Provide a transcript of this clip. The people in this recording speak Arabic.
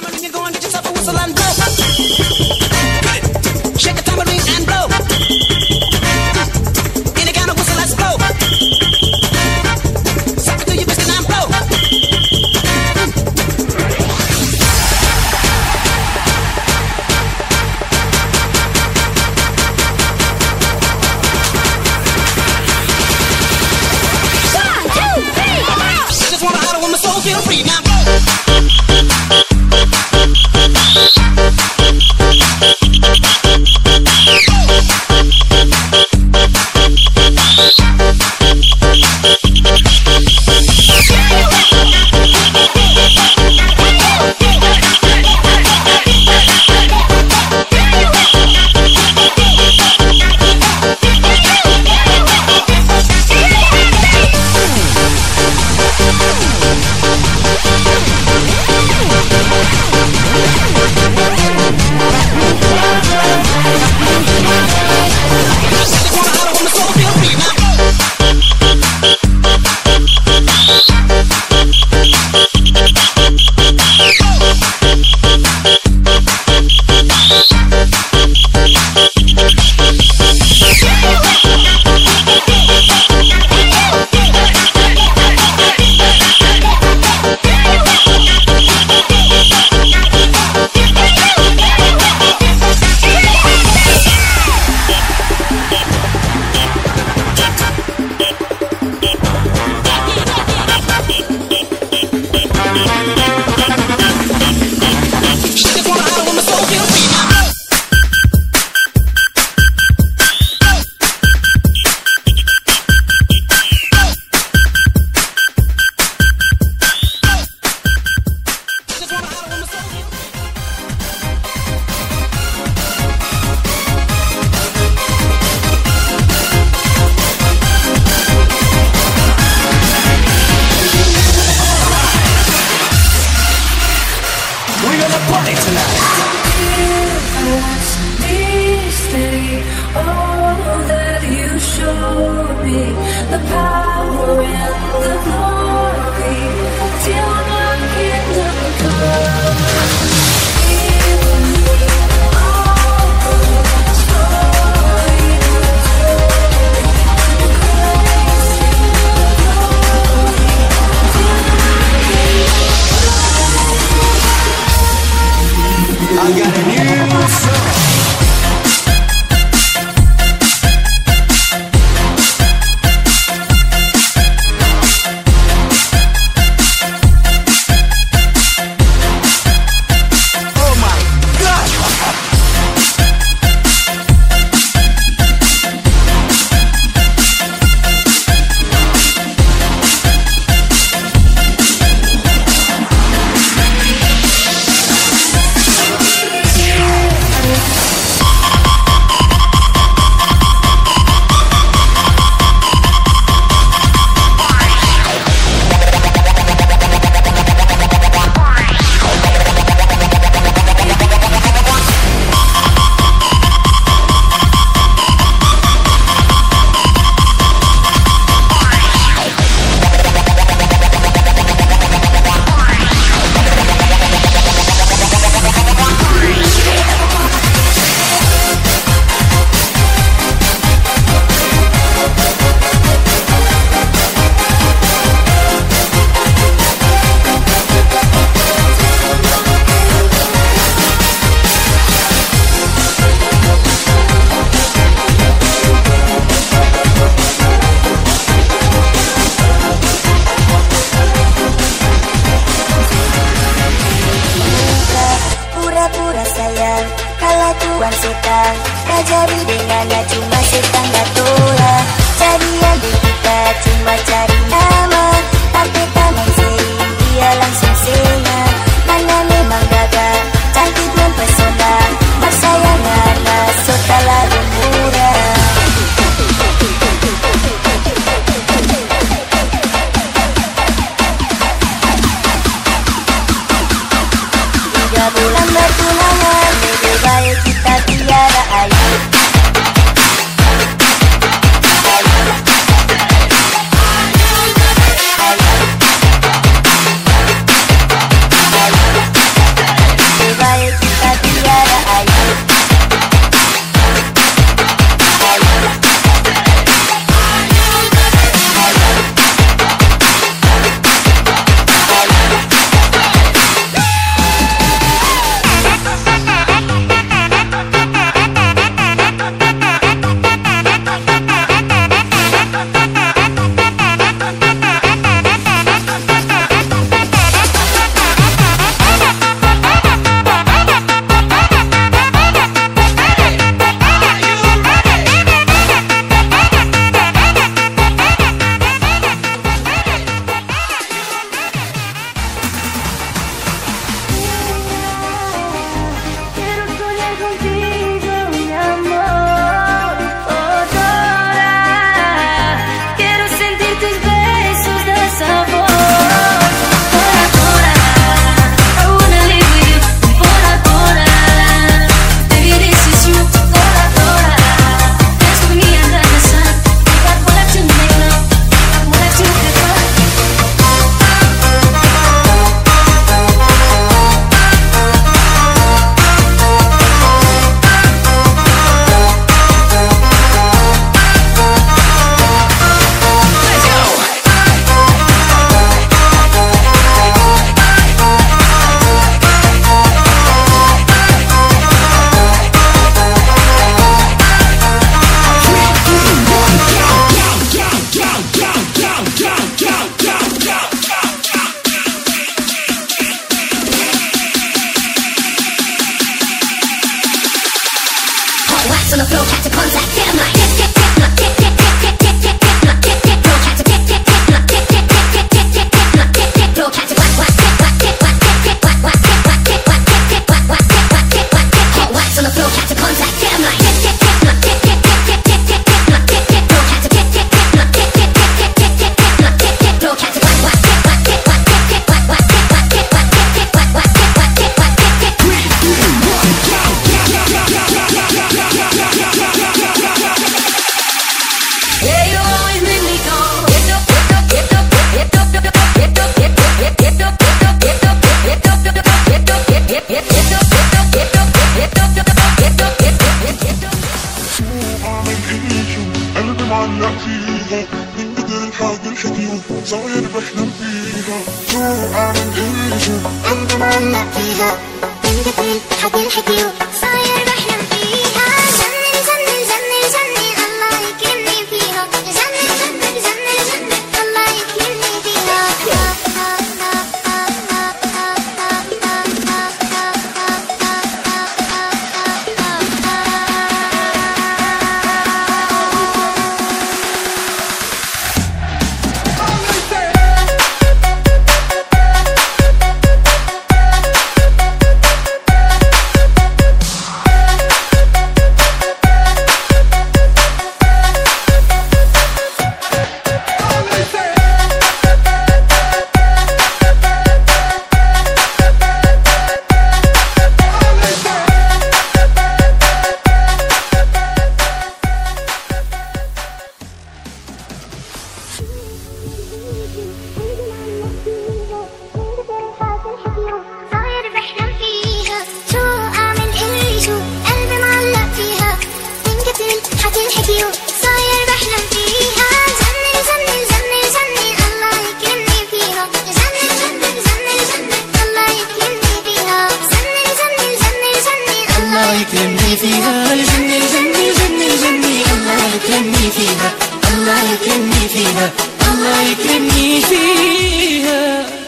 time and you're going to get yourself a whistle and blow. got a new perempuan sultan Tak jadi dengannya cuma setan tangga tua. Jadi adik kita cuma cari nama. Tapi tak main dia langsung sing مع النقيها من بدر الحاج الحكيم صاير بحلم فيها. شو عامل ايجا انت معلق فيها. من بدر الحاج الحكيم صاير يكرمني فيها. الله يكرمني فيها.